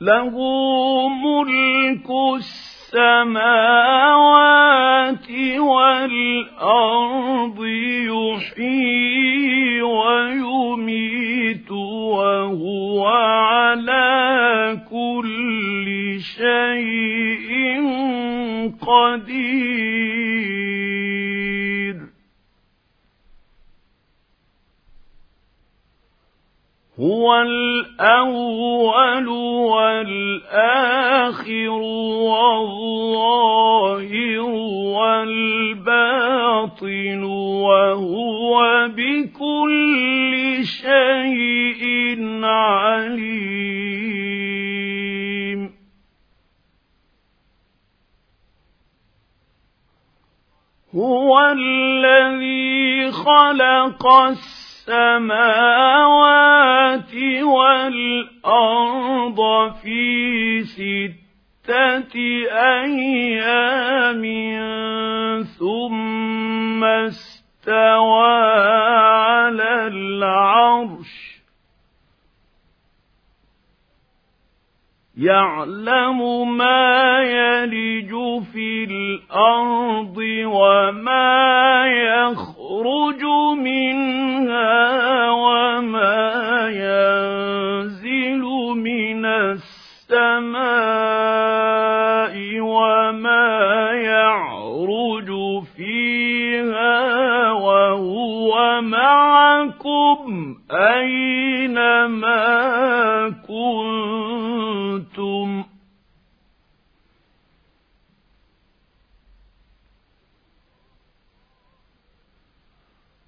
له ملك السماوات والأرض يحيي ويميت وهو على كل شيء قدير. هو الأول والآخر والظاهر والباطن وهو بكل شيء عليم. هو الذي خلق السماء السماوات والأرض في ستة أيام ثم استوى على العرش. يعلم ما يلج في الأرض وما يخرج وما ينزل من السماء وما يعرج فيها وهو معكم أينما كنتم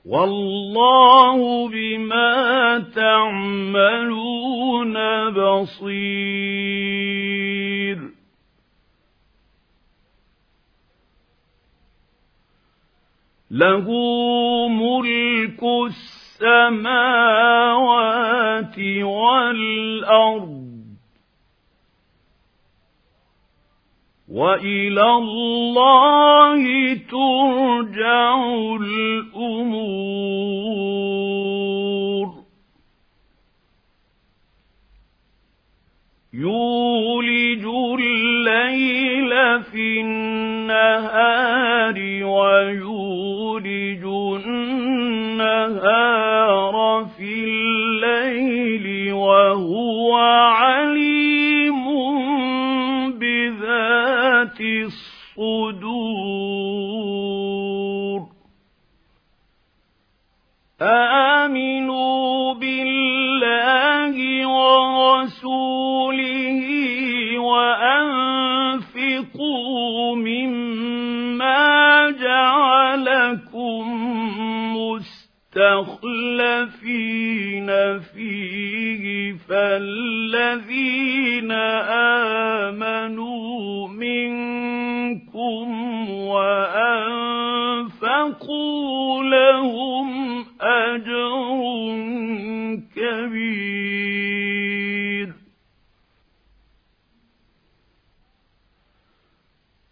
والله بما تعملون بصير. له ملك السماوات والأرض وإلى الله ترجع الأمور. يولج الليل في النهار ويولج النهار في الليل وهو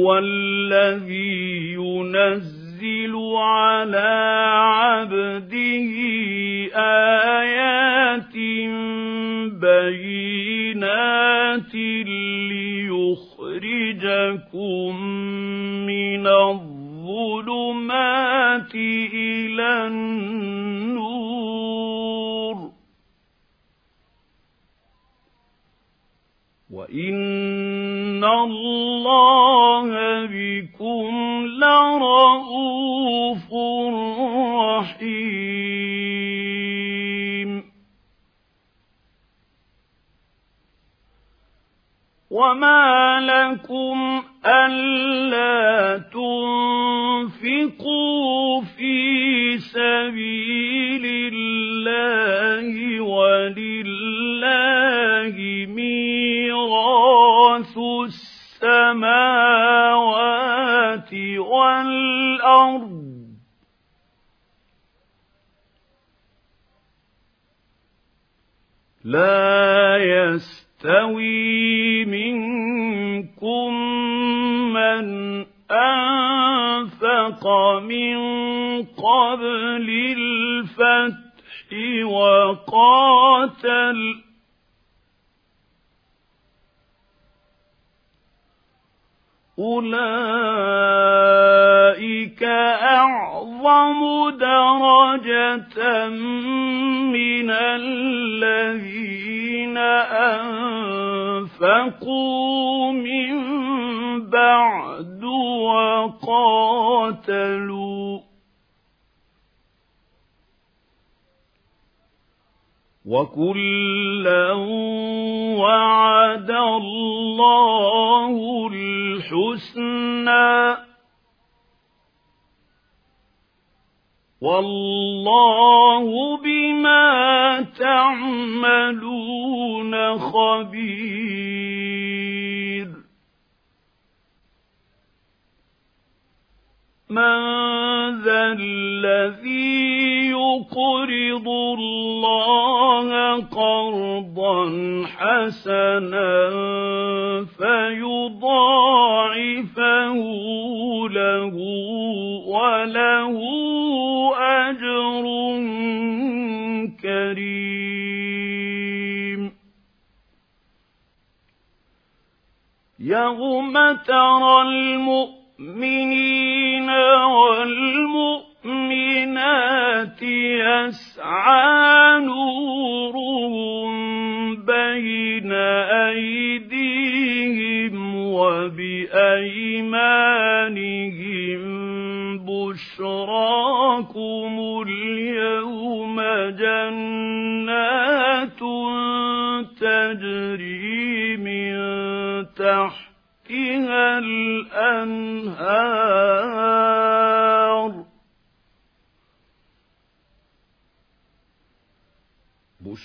هو الذي ينزل على عبده آيات بينات ليخرجكم من الظلمات إلى النور. وإن الله بكم لرؤوف رحيم. وما لكم ألا تنفقوا في سبيل الله ولله ميراث السماوات والأرض. لا يستوي منكم من أنفق من قبل الفتح وقاتل أولئك أعظم درجة من الذين أنفقوا من بعد وقاتلوا وكلا وعد الله الحسنى والله بما تعملون خبير من ذا الذي يقرض الله قرضا حسنا فيضاعفه له وله أجر كريم يوم ترى المؤمنين والمؤمنات يسعى نورهم بين أيديهم وبأيمانهم. بشراكم اليوم جنات تجري من تحتها الأنهار.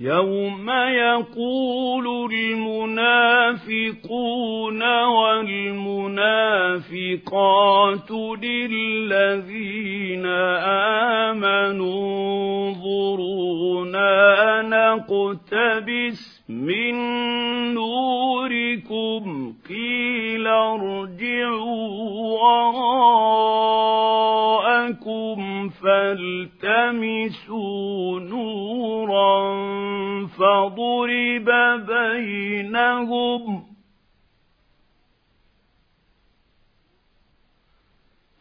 يوم يقول المنافقون والمنافقات للذين آمنوا انظرونا نقتبس من نوركم قيل ارجعوا وراءكم فالتمسوا نورا فضرب بينهم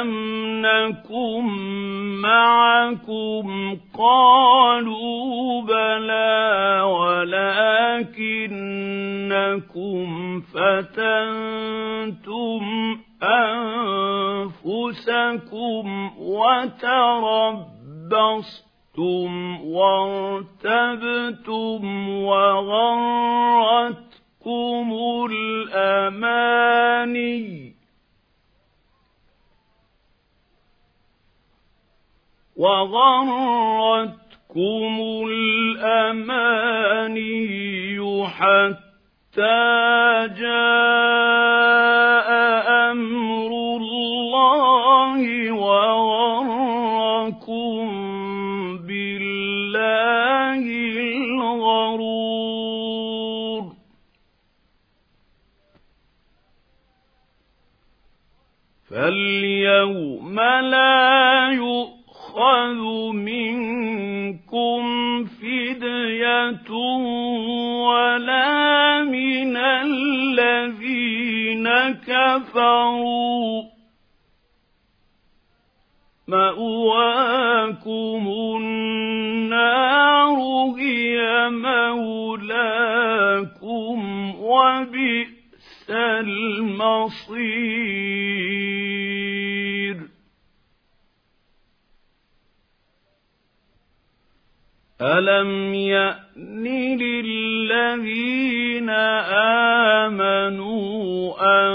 ألم نكن معكم قالوا بلى ولكنكم فتنتم أنفسكم وتربصتم وارتبتم وغرتكم الأماني وغرتكم الأماني حتى جاء ألم يأن للذين آمنوا أن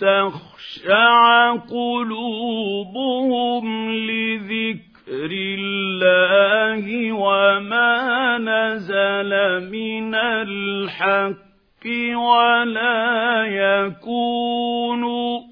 تخشع قلوبهم لذكر الله وما نزل من الحق ولا يكونوا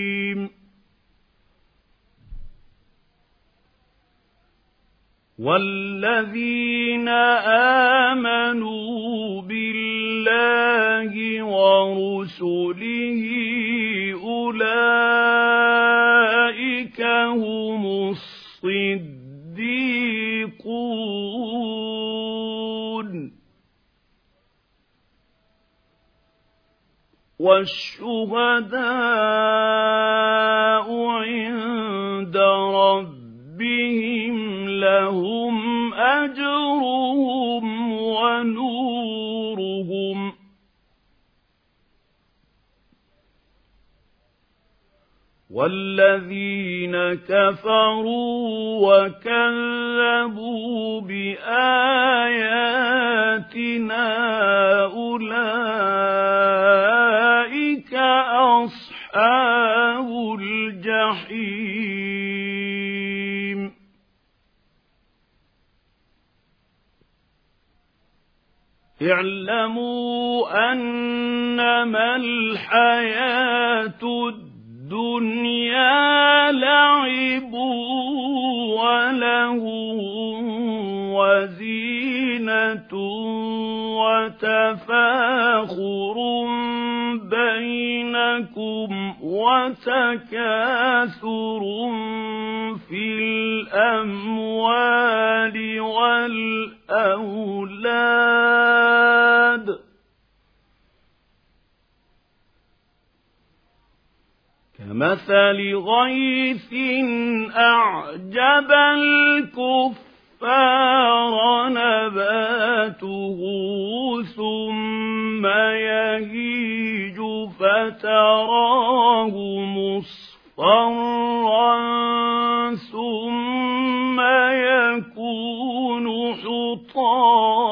والذين آمنوا بالله ورسله أولئك هم الصديقون والشهداء عند ربهم لهم أجرهم ونورهم. والذين كفروا وكذبوا بآياتنا أولئك أصحاب الجحيم. اعلموا أنما الحياة الدنيا لعب وله وزينة وتفاخر بينكم وتكاثر في الأموال والأولاد. كمثل غيث أعجب الكفار نباته ثم يهيج فتراه مصفرا ثم يكون حطاما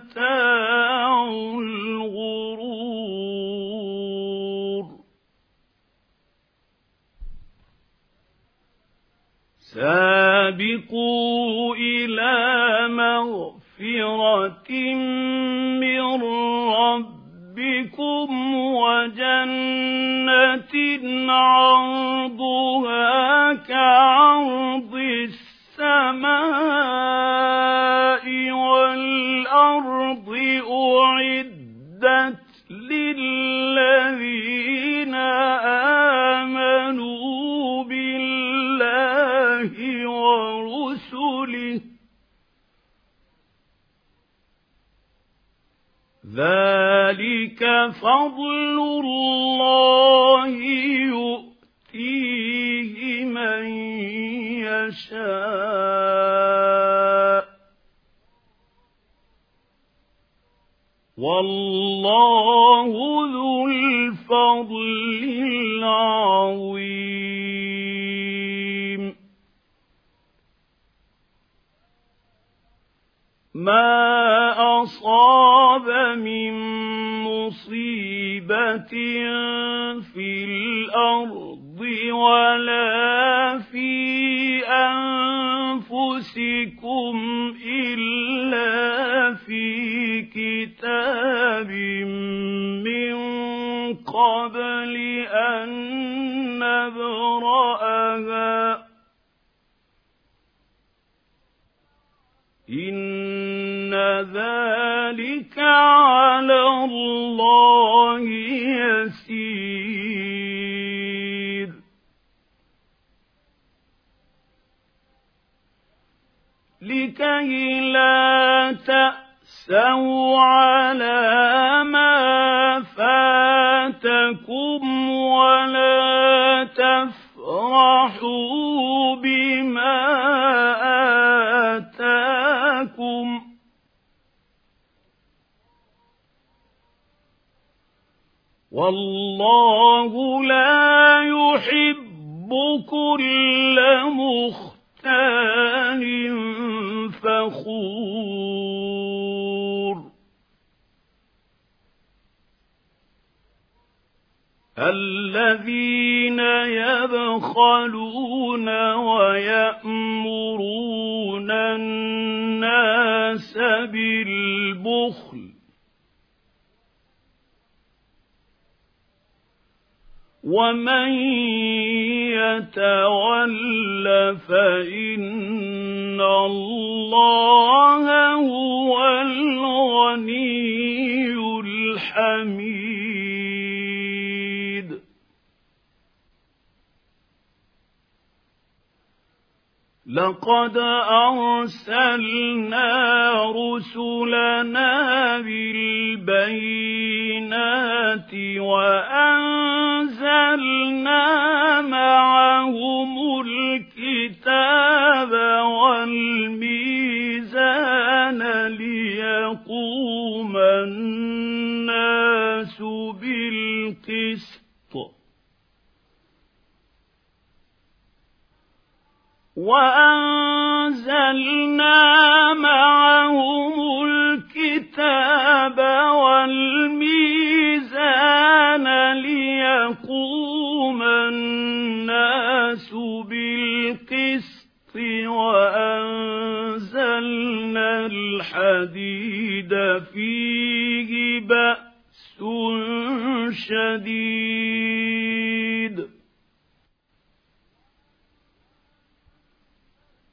الغرور سابقوا إلى مغفرة من ربكم وجنة عرضها كعرض السماء والأرض أعدت للذين آمنوا بالله ورسله ذلك فضل الله يؤتيه من يشاء والله إن ذلك على الله يسير لكي لا تأسوا على ما فاتكم ولا تفرحوا بما آتاكم والله لا يحب كل مختال فخور. الذين يبخلون ويأمرون الناس بالبخل ومن يتول فإن الله هو الغني الحميد لقد أرسلنا رسلنا بالبينات وأنزلنا الكتاب والميزان ليقوم الناس بالقسط وأنزلنا الحديد فيه بأس شديد.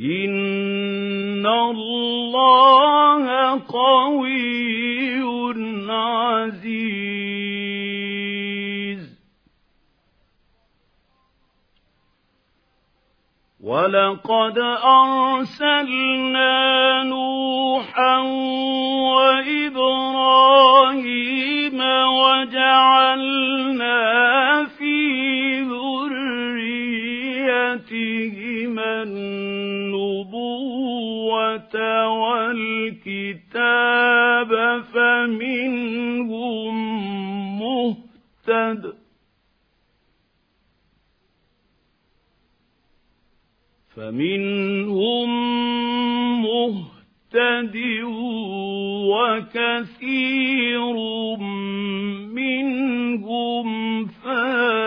إن الله قوي عزيز. ولقد أرسلنا نوحا وإبراهيم وجعلنا في ذريتهما والكتاب فمنهم مهتد فمنهم مهتد وكثير منهم فاسقون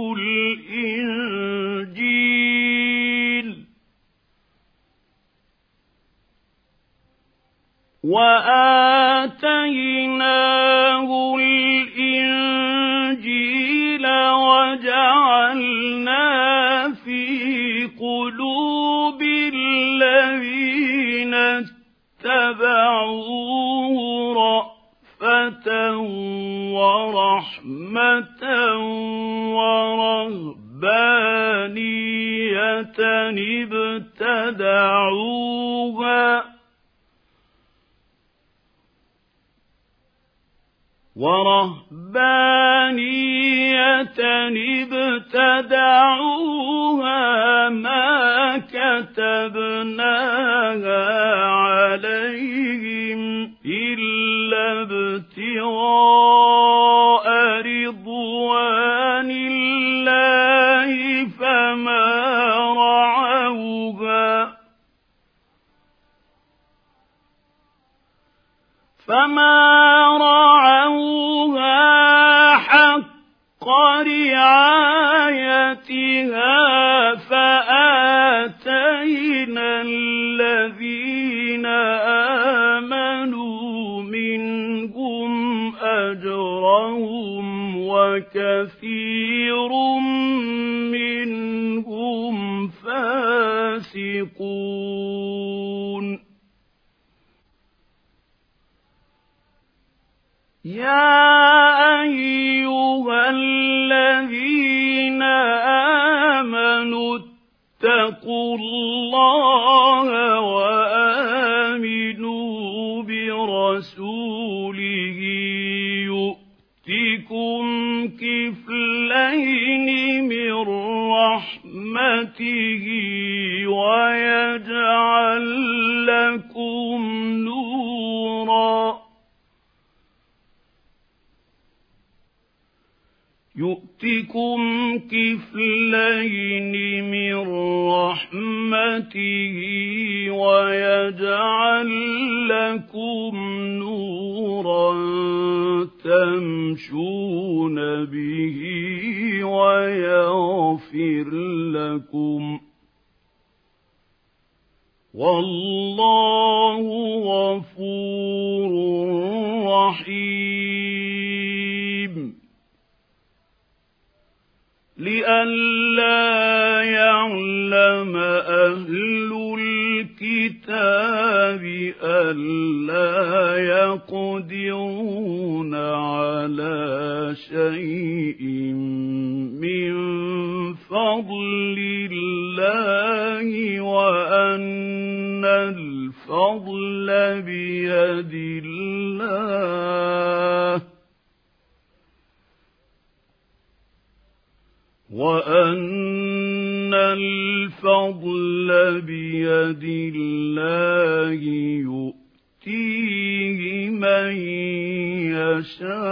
وآتيناه الإنجيل وجعلنا في قلوب الذين اتبعوه رأفة ورحمة ورهبانية ابتدعوها ورهبانية ابتدعوها ما كتبناها عليهم إلا ابتغاء رضوان الله فما رعوها. فما رعوها حق ويجعل لكم نوراً. يؤتكم كفلين من رحمته ويجعل لكم نورا تمشون به ويغفر لكم. والله غفور رحيم. لئلا يعلم أهل الكتاب ألا يقدرون على شيء فضل الله وأن الفضل بيد الله وأن الفضل بيد الله يؤتيه من يشاء